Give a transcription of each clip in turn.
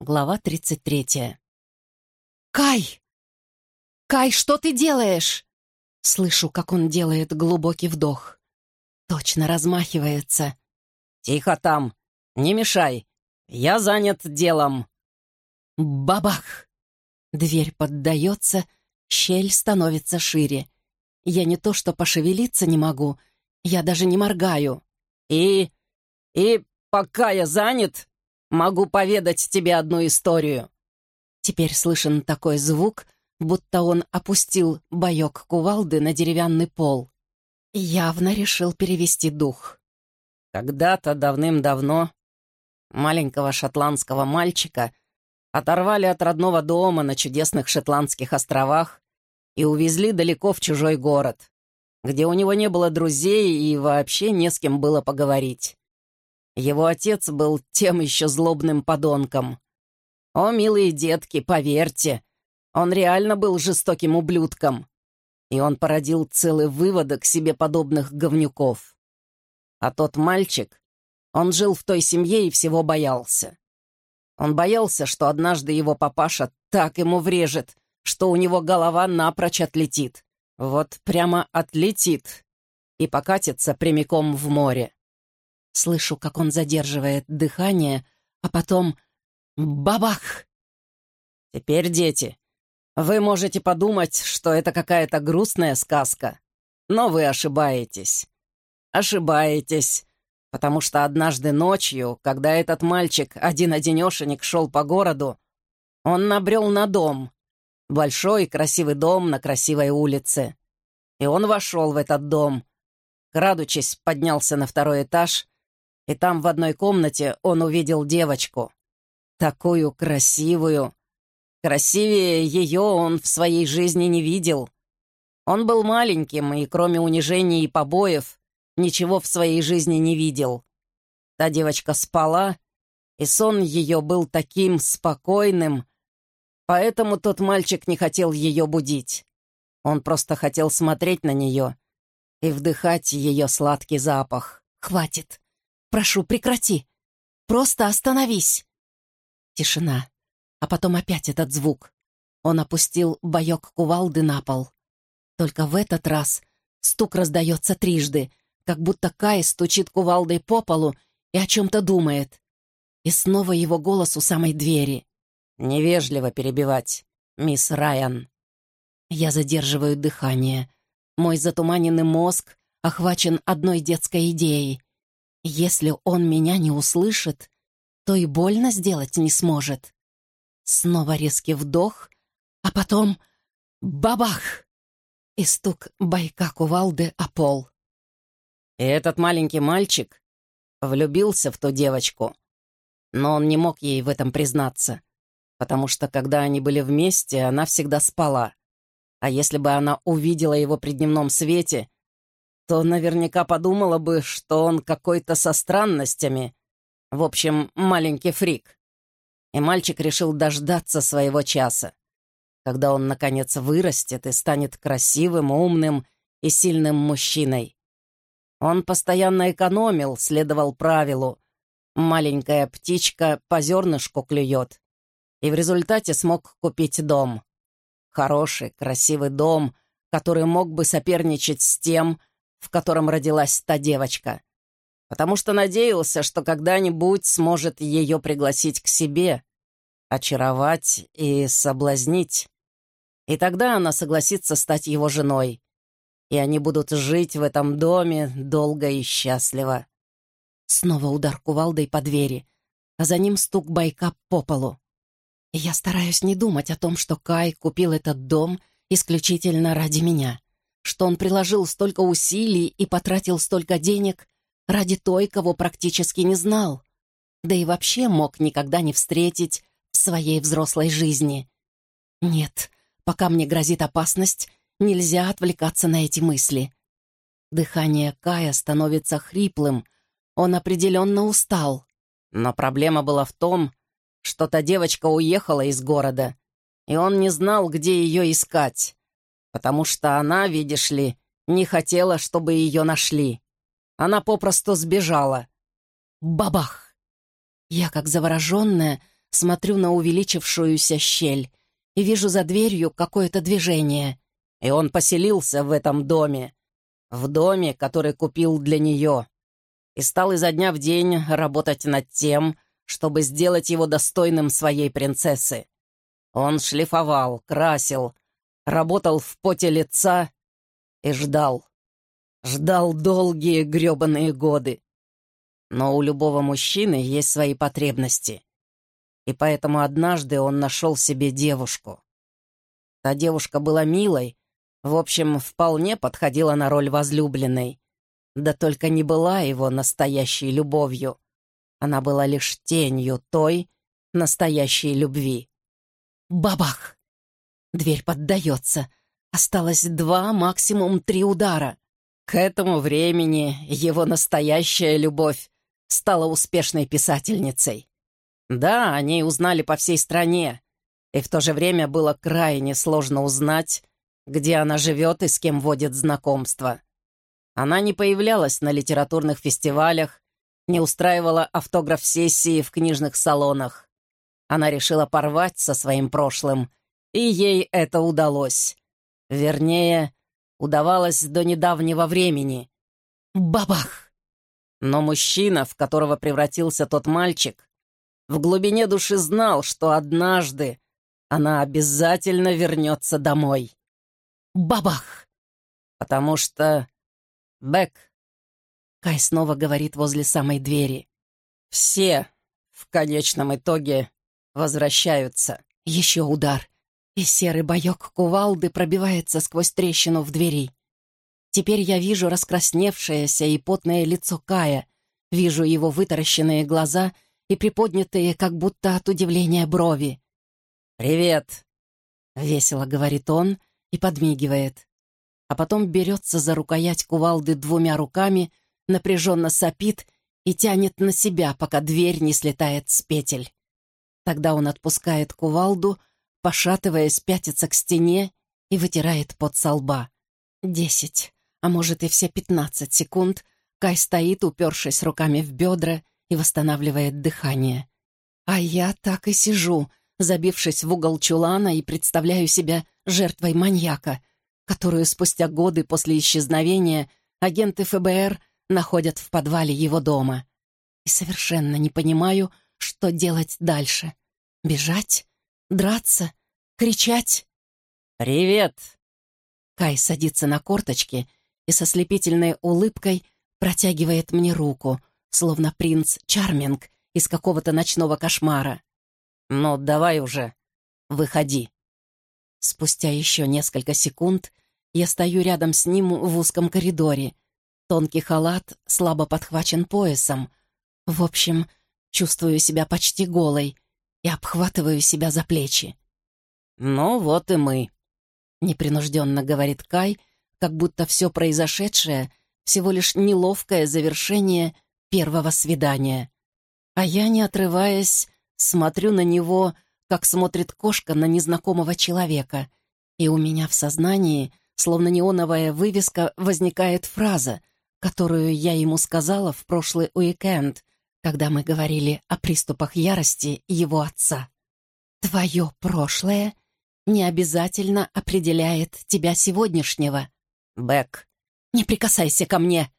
Глава 33. «Кай! Кай, что ты делаешь?» Слышу, как он делает глубокий вдох. Точно размахивается. «Тихо там! Не мешай! Я занят делом!» Бабах! Дверь поддается, щель становится шире. Я не то что пошевелиться не могу, я даже не моргаю. «И... и пока я занят, могу поведать тебе одну историю». Теперь слышен такой звук, будто он опустил боек кувалды на деревянный пол. Явно решил перевести дух. Когда-то давным-давно маленького шотландского мальчика оторвали от родного дома на чудесных шотландских островах и увезли далеко в чужой город, где у него не было друзей и вообще не с кем было поговорить. Его отец был тем еще злобным подонком. О, милые детки, поверьте, он реально был жестоким ублюдком. И он породил целый выводок себе подобных говнюков. А тот мальчик, он жил в той семье и всего боялся. Он боялся, что однажды его папаша так ему врежет, что у него голова напрочь отлетит. Вот прямо отлетит и покатится прямиком в море. Слышу, как он задерживает дыхание, а потом бабах! Теперь, дети, вы можете подумать, что это какая-то грустная сказка, но вы ошибаетесь. Ошибаетесь, потому что однажды ночью, когда этот мальчик один-одинешенек шел по городу, он набрел на дом. Большой красивый дом на красивой улице. И он вошел в этот дом. Крадучись, поднялся на второй этаж, и там в одной комнате он увидел девочку. Такую красивую, Красивее ее он в своей жизни не видел. Он был маленьким и, кроме унижений и побоев, ничего в своей жизни не видел. Та девочка спала, и сон ее был таким спокойным, поэтому тот мальчик не хотел ее будить. Он просто хотел смотреть на нее и вдыхать ее сладкий запах. «Хватит! Прошу, прекрати! Просто остановись!» Тишина а потом опять этот звук. Он опустил боек кувалды на пол. Только в этот раз стук раздается трижды, как будто Кай стучит кувалдой по полу и о чем-то думает. И снова его голос у самой двери. «Невежливо перебивать, мисс Райан». Я задерживаю дыхание. Мой затуманенный мозг охвачен одной детской идеей. Если он меня не услышит, то и больно сделать не сможет. Снова резкий вдох, а потом бабах! И стук байка кувалды о пол. И этот маленький мальчик влюбился в ту девочку. Но он не мог ей в этом признаться, потому что, когда они были вместе, она всегда спала. А если бы она увидела его при дневном свете, то наверняка подумала бы, что он какой-то со странностями. В общем, маленький фрик и мальчик решил дождаться своего часа, когда он, наконец, вырастет и станет красивым, умным и сильным мужчиной. Он постоянно экономил, следовал правилу «маленькая птичка по зернышку клюет», и в результате смог купить дом. Хороший, красивый дом, который мог бы соперничать с тем, в котором родилась та девочка — потому что надеялся, что когда-нибудь сможет ее пригласить к себе, очаровать и соблазнить. И тогда она согласится стать его женой, и они будут жить в этом доме долго и счастливо. Снова удар кувалдой по двери, а за ним стук байка по полу. я стараюсь не думать о том, что Кай купил этот дом исключительно ради меня, что он приложил столько усилий и потратил столько денег ради той, кого практически не знал, да и вообще мог никогда не встретить в своей взрослой жизни. Нет, пока мне грозит опасность, нельзя отвлекаться на эти мысли. Дыхание Кая становится хриплым, он определенно устал. Но проблема была в том, что та девочка уехала из города, и он не знал, где ее искать, потому что она, видишь ли, не хотела, чтобы ее нашли. Она попросту сбежала. Бабах! Я, как завороженная, смотрю на увеличившуюся щель и вижу за дверью какое-то движение. И он поселился в этом доме. В доме, который купил для нее. И стал изо дня в день работать над тем, чтобы сделать его достойным своей принцессы. Он шлифовал, красил, работал в поте лица и ждал. Ждал долгие грёбаные годы. Но у любого мужчины есть свои потребности. И поэтому однажды он нашел себе девушку. Та девушка была милой, в общем, вполне подходила на роль возлюбленной. Да только не была его настоящей любовью. Она была лишь тенью той настоящей любви. Бабах! Дверь поддается. Осталось два, максимум три удара. К этому времени его настоящая любовь стала успешной писательницей. Да, о ней узнали по всей стране, и в то же время было крайне сложно узнать, где она живет и с кем водит знакомство. Она не появлялась на литературных фестивалях, не устраивала автограф-сессии в книжных салонах. Она решила порвать со своим прошлым, и ей это удалось. Вернее, удавалось до недавнего времени. Бабах! Но мужчина, в которого превратился тот мальчик, в глубине души знал, что однажды она обязательно вернется домой. Бабах! Потому что... Бэк. Кай снова говорит возле самой двери. Все в конечном итоге возвращаются. Еще удар, и серый боек кувалды пробивается сквозь трещину в двери. Теперь я вижу раскрасневшееся и потное лицо Кая, вижу его вытаращенные глаза и приподнятые, как будто от удивления, брови. «Привет!» — весело говорит он и подмигивает. А потом берется за рукоять кувалды двумя руками, напряженно сопит и тянет на себя, пока дверь не слетает с петель. Тогда он отпускает кувалду, пошатываясь, пятится к стене и вытирает пот со лба. Десять, а может и все пятнадцать секунд Кай стоит, упершись руками в бедра, и восстанавливает дыхание. А я так и сижу, забившись в угол чулана и представляю себя жертвой маньяка, которую спустя годы после исчезновения агенты ФБР находят в подвале его дома. И совершенно не понимаю, что делать дальше. Бежать? Драться? Кричать? «Привет!» Кай садится на корточки и со слепительной улыбкой протягивает мне руку — словно принц Чарминг из какого-то ночного кошмара. «Ну, давай уже, выходи». Спустя еще несколько секунд я стою рядом с ним в узком коридоре. Тонкий халат слабо подхвачен поясом. В общем, чувствую себя почти голой и обхватываю себя за плечи. «Ну вот и мы», — непринужденно говорит Кай, как будто все произошедшее — всего лишь неловкое завершение первого свидания. А я, не отрываясь, смотрю на него, как смотрит кошка на незнакомого человека. И у меня в сознании, словно неоновая вывеска, возникает фраза, которую я ему сказала в прошлый уикенд, когда мы говорили о приступах ярости его отца. «Твое прошлое не обязательно определяет тебя сегодняшнего». «Бэк, не прикасайся ко мне!»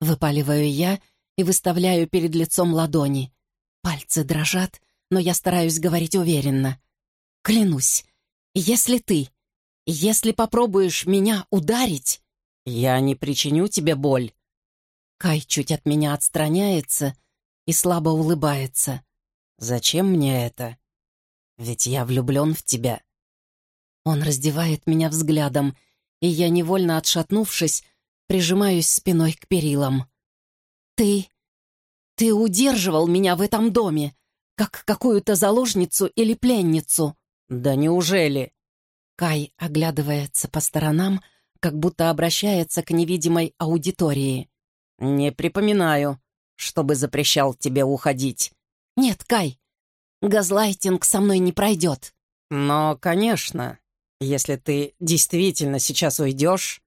Выпаливаю я и выставляю перед лицом ладони. Пальцы дрожат, но я стараюсь говорить уверенно. Клянусь, если ты, если попробуешь меня ударить... Я не причиню тебе боль. Кай чуть от меня отстраняется и слабо улыбается. Зачем мне это? Ведь я влюблен в тебя. Он раздевает меня взглядом, и я, невольно отшатнувшись, прижимаюсь спиной к перилам. «Ты... ты удерживал меня в этом доме, как какую-то заложницу или пленницу». «Да неужели?» Кай оглядывается по сторонам, как будто обращается к невидимой аудитории. «Не припоминаю, чтобы запрещал тебе уходить». «Нет, Кай, газлайтинг со мной не пройдет». «Но, конечно, если ты действительно сейчас уйдешь...»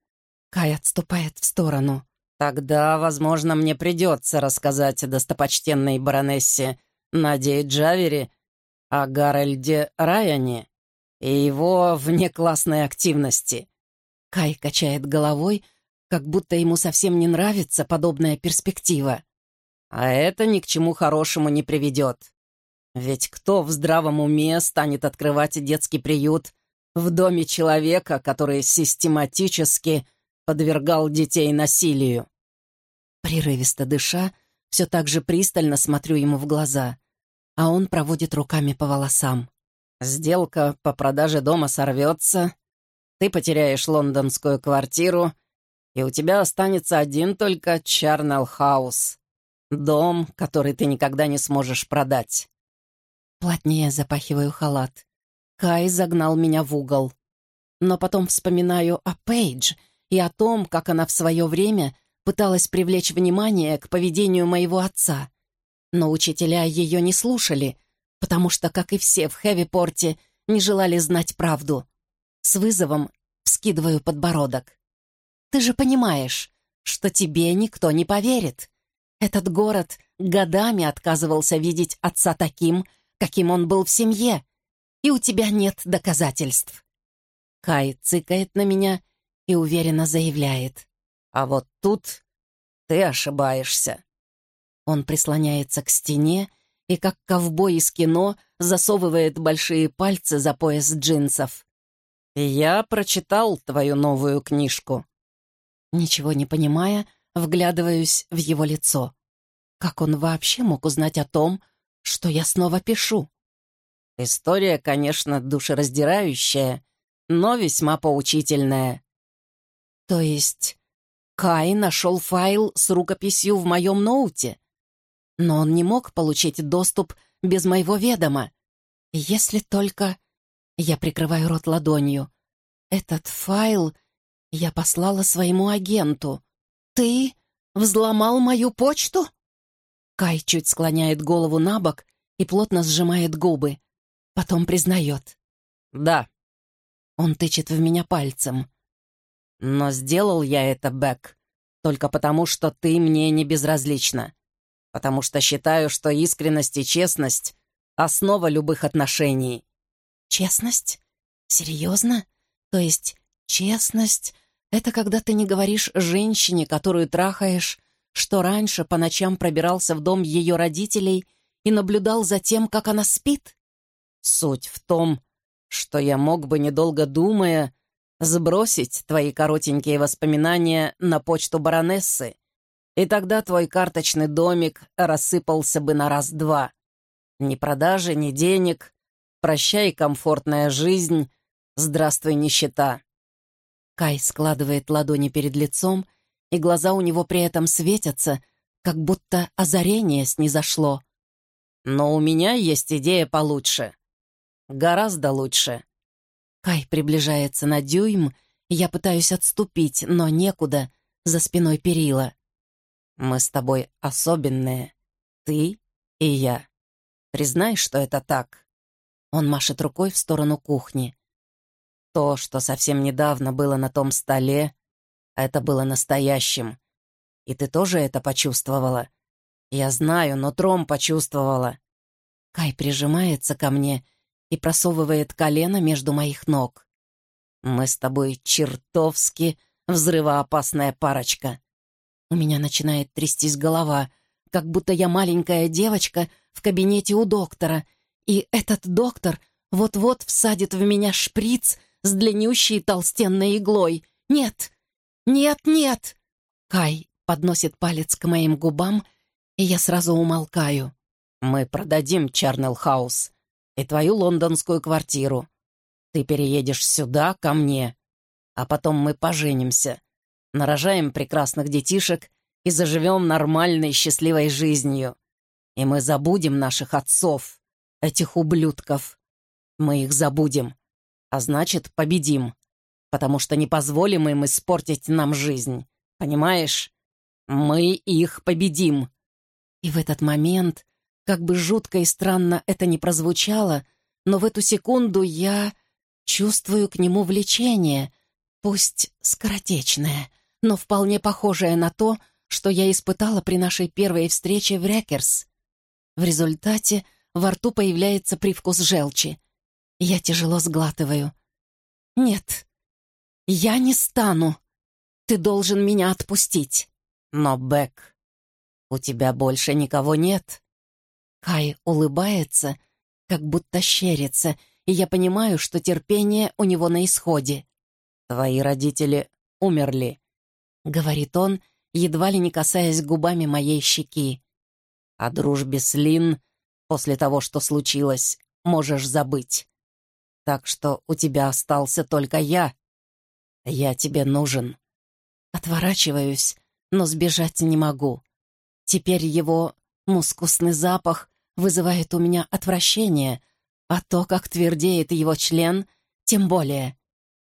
Кай отступает в сторону. Тогда, возможно, мне придется рассказать достопочтенной баронессе Наде Джавери, о Гарольде Райане и его внеклассной активности. Кай качает головой, как будто ему совсем не нравится подобная перспектива. А это ни к чему хорошему не приведет. Ведь кто в здравом уме станет открывать детский приют в доме человека, который систематически подвергал детей насилию? Прерывисто дыша, все так же пристально смотрю ему в глаза, а он проводит руками по волосам. Сделка по продаже дома сорвется, ты потеряешь лондонскую квартиру, и у тебя останется один только Чарнелл Хаус. Дом, который ты никогда не сможешь продать. Плотнее запахиваю халат. Кай загнал меня в угол. Но потом вспоминаю о Пейдж и о том, как она в свое время пыталась привлечь внимание к поведению моего отца. Но учителя ее не слушали, потому что, как и все в Хэвипорте, не желали знать правду. С вызовом вскидываю подбородок. «Ты же понимаешь, что тебе никто не поверит. Этот город годами отказывался видеть отца таким, каким он был в семье, и у тебя нет доказательств. Кай цыкает на меня и уверенно заявляет. «А вот тут ты ошибаешься». Он прислоняется к стене и, как ковбой из кино, засовывает большие пальцы за пояс джинсов. «Я прочитал твою новую книжку». Ничего не понимая, вглядываюсь в его лицо. Как он вообще мог узнать о том, что я снова пишу. История, конечно, душераздирающая, но весьма поучительная. То есть Кай нашел файл с рукописью в моем ноуте? Но он не мог получить доступ без моего ведома. Если только... Я прикрываю рот ладонью. Этот файл я послала своему агенту. Ты взломал мою почту? Кай чуть склоняет голову на бок и плотно сжимает губы. Потом признает. «Да». Он тычет в меня пальцем. «Но сделал я это, Бэк, только потому, что ты мне не безразлична. Потому что считаю, что искренность и честность — основа любых отношений». «Честность? Серьезно? То есть честность — это когда ты не говоришь женщине, которую трахаешь, что раньше по ночам пробирался в дом ее родителей и наблюдал за тем, как она спит? Суть в том, что я мог бы, недолго думая, сбросить твои коротенькие воспоминания на почту баронессы, и тогда твой карточный домик рассыпался бы на раз-два. Ни продажи, ни денег, прощай комфортная жизнь, здравствуй нищета. Кай складывает ладони перед лицом и глаза у него при этом светятся, как будто озарение снизошло. «Но у меня есть идея получше. Гораздо лучше». Кай приближается на дюйм, я пытаюсь отступить, но некуда, за спиной перила. «Мы с тобой особенные, ты и я. Признай, что это так». Он машет рукой в сторону кухни. То, что совсем недавно было на том столе, это было настоящим. И ты тоже это почувствовала? Я знаю, но Тром почувствовала. Кай прижимается ко мне и просовывает колено между моих ног. Мы с тобой чертовски взрывоопасная парочка. У меня начинает трястись голова, как будто я маленькая девочка в кабинете у доктора, и этот доктор вот-вот всадит в меня шприц с длиннющей толстенной иглой. Нет, «Нет, нет!» Кай подносит палец к моим губам, и я сразу умолкаю. «Мы продадим Чарнелл Хаус и твою лондонскую квартиру. Ты переедешь сюда, ко мне, а потом мы поженимся, нарожаем прекрасных детишек и заживем нормальной счастливой жизнью. И мы забудем наших отцов, этих ублюдков. Мы их забудем, а значит, победим потому что не позволим им испортить нам жизнь. Понимаешь? Мы их победим». И в этот момент, как бы жутко и странно это ни прозвучало, но в эту секунду я чувствую к нему влечение, пусть скоротечное, но вполне похожее на то, что я испытала при нашей первой встрече в Рекерс. В результате во рту появляется привкус желчи. Я тяжело сглатываю. «Нет, я не стану. Ты должен меня отпустить». «Но, Бек, у тебя больше никого нет». Кай улыбается, как будто щерится, и я понимаю, что терпение у него на исходе. «Твои родители умерли», — говорит он, едва ли не касаясь губами моей щеки. «О дружбе с Лин после того, что случилось, можешь забыть. Так что у тебя остался только я. Я тебе нужен». Отворачиваюсь, но сбежать не могу. Теперь его мускусный запах вызывает у меня отвращение, а то, как твердеет его член, тем более.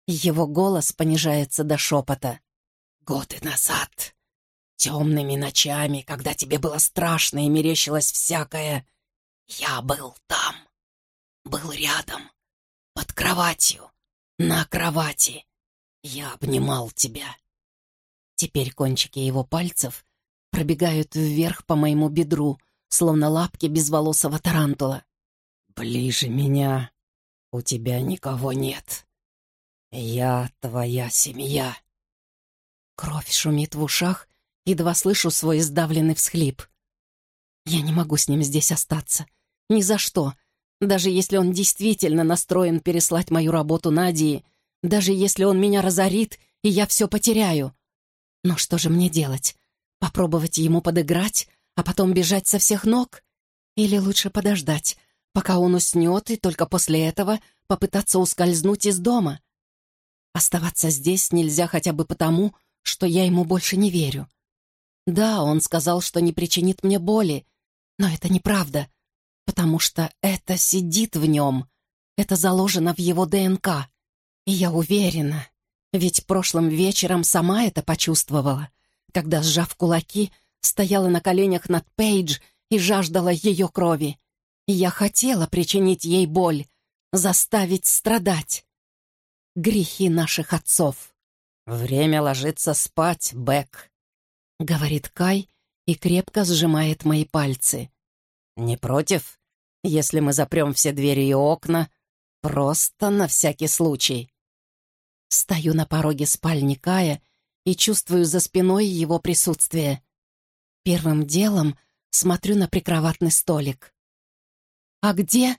Его голос понижается до шепота. «Годы назад, темными ночами, когда тебе было страшно и мерещилось всякое, я был там, был рядом, под кроватью, на кровати. Я обнимал тебя». Теперь кончики его пальцев пробегают вверх по моему бедру, словно лапки безволосого тарантула. «Ближе меня у тебя никого нет. Я твоя семья». Кровь шумит в ушах, едва слышу свой сдавленный всхлип. Я не могу с ним здесь остаться. Ни за что. Даже если он действительно настроен переслать мою работу Надии, даже если он меня разорит, и я все потеряю. Но что же мне делать? Попробовать ему подыграть, а потом бежать со всех ног? Или лучше подождать, пока он уснет, и только после этого попытаться ускользнуть из дома? Оставаться здесь нельзя хотя бы потому, что я ему больше не верю. Да, он сказал, что не причинит мне боли, но это неправда, потому что это сидит в нем, это заложено в его ДНК. И я уверена, ведь прошлым вечером сама это почувствовала — когда, сжав кулаки, стояла на коленях над Пейдж и жаждала ее крови. Я хотела причинить ей боль, заставить страдать. Грехи наших отцов. «Время ложиться спать, Бэк», — говорит Кай и крепко сжимает мои пальцы. «Не против, если мы запрем все двери и окна, просто на всякий случай?» Стою на пороге спальни Кая и чувствую за спиной его присутствие. Первым делом смотрю на прикроватный столик. «А где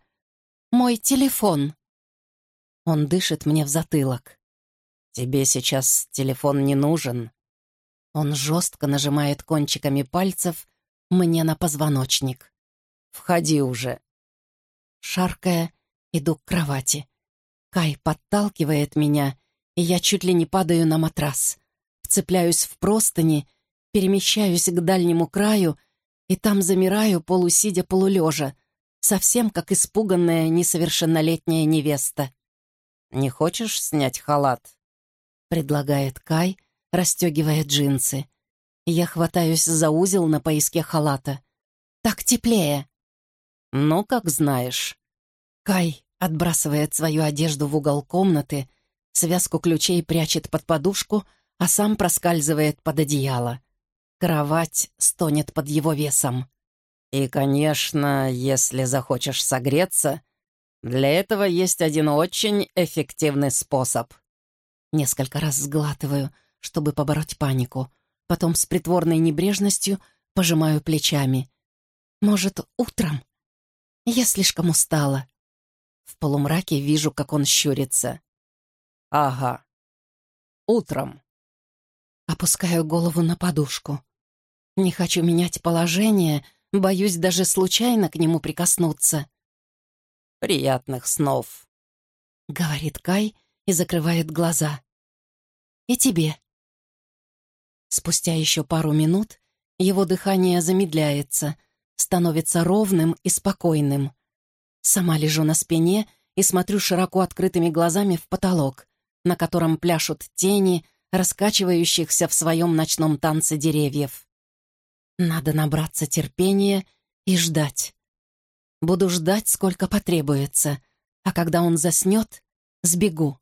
мой телефон?» Он дышит мне в затылок. «Тебе сейчас телефон не нужен». Он жестко нажимает кончиками пальцев мне на позвоночник. «Входи уже». Шаркая, иду к кровати. Кай подталкивает меня, и я чуть ли не падаю на матрас вцепляюсь в простыни, перемещаюсь к дальнему краю и там замираю, полусидя полулежа, совсем как испуганная несовершеннолетняя невеста. «Не хочешь снять халат?» — предлагает Кай, расстегивая джинсы. Я хватаюсь за узел на поиске халата. «Так теплее!» «Ну, как знаешь». Кай отбрасывает свою одежду в угол комнаты, связку ключей прячет под подушку — а сам проскальзывает под одеяло. Кровать стонет под его весом. И, конечно, если захочешь согреться, для этого есть один очень эффективный способ. Несколько раз сглатываю, чтобы побороть панику. Потом с притворной небрежностью пожимаю плечами. Может, утром? Я слишком устала. В полумраке вижу, как он щурится. Ага. Утром. Опускаю голову на подушку. Не хочу менять положение, боюсь даже случайно к нему прикоснуться. «Приятных снов», — говорит Кай и закрывает глаза. «И тебе». Спустя еще пару минут его дыхание замедляется, становится ровным и спокойным. Сама лежу на спине и смотрю широко открытыми глазами в потолок, на котором пляшут тени, раскачивающихся в своем ночном танце деревьев. Надо набраться терпения и ждать. Буду ждать, сколько потребуется, а когда он заснет, сбегу.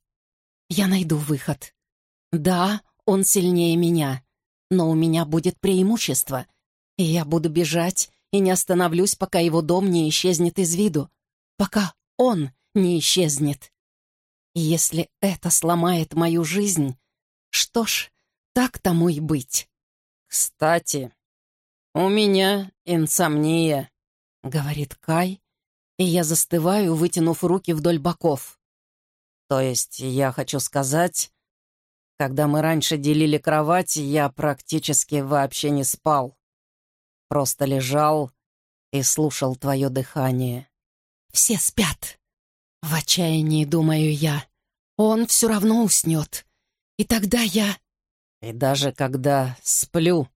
Я найду выход. Да, он сильнее меня, но у меня будет преимущество, и я буду бежать и не остановлюсь, пока его дом не исчезнет из виду, пока он не исчезнет. Если это сломает мою жизнь, что ж, так тому и быть. «Кстати, у меня инсомния», — говорит Кай, и я застываю, вытянув руки вдоль боков. То есть, я хочу сказать, когда мы раньше делили кровать, я практически вообще не спал. Просто лежал и слушал твое дыхание. «Все спят!» В отчаянии думаю я. Он все равно уснет. И тогда я... И даже когда сплю,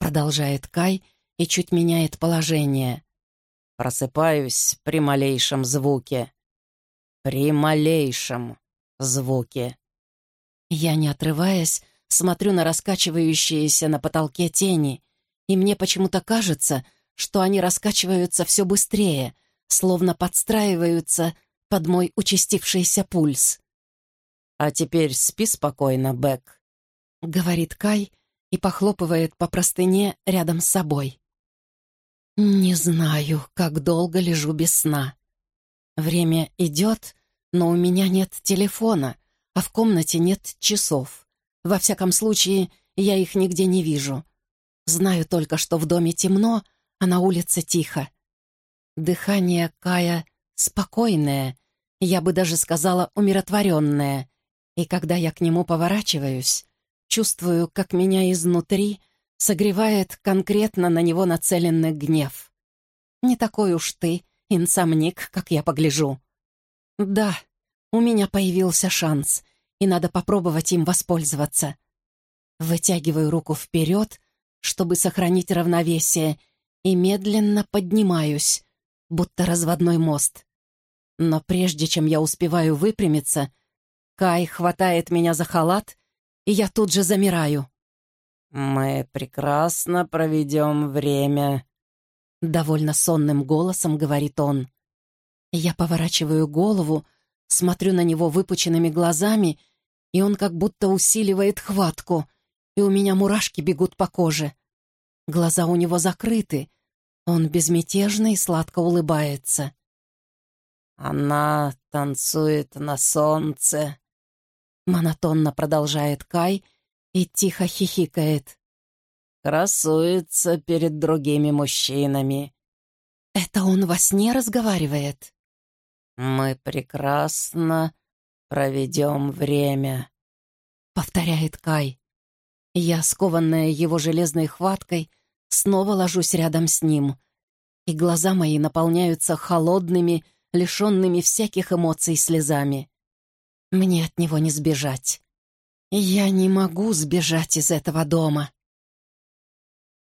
продолжает Кай и чуть меняет положение. Просыпаюсь при малейшем звуке. При малейшем звуке. Я, не отрываясь, смотрю на раскачивающиеся на потолке тени, и мне почему-то кажется, что они раскачиваются все быстрее, словно подстраиваются под мой участившийся пульс. «А теперь спи спокойно, Бэк», — говорит Кай и похлопывает по простыне рядом с собой. Не знаю, как долго лежу без сна. Время идет, но у меня нет телефона, а в комнате нет часов. Во всяком случае, я их нигде не вижу. Знаю только, что в доме темно, а на улице тихо. Дыхание Кая спокойное, я бы даже сказала умиротворенное, и когда я к нему поворачиваюсь, чувствую, как меня изнутри согревает конкретно на него нацеленный гнев. Не такой уж ты, инсомник, как я погляжу. Да, у меня появился шанс, и надо попробовать им воспользоваться. Вытягиваю руку вперед, чтобы сохранить равновесие, и медленно поднимаюсь, будто разводной мост. Но прежде чем я успеваю выпрямиться, Кай хватает меня за халат, и я тут же замираю. «Мы прекрасно проведем время», — довольно сонным голосом говорит он. Я поворачиваю голову, смотрю на него выпученными глазами, и он как будто усиливает хватку, и у меня мурашки бегут по коже. Глаза у него закрыты, он безмятежно и сладко улыбается. «Она танцует на солнце», Монотонно продолжает Кай и тихо хихикает. Красуется перед другими мужчинами. Это он во сне разговаривает? Мы прекрасно проведем время. Повторяет Кай. Я, скованная его железной хваткой, снова ложусь рядом с ним, и глаза мои наполняются холодными, лишенными всяких эмоций слезами. Мне от него не сбежать. Я не могу сбежать из этого дома.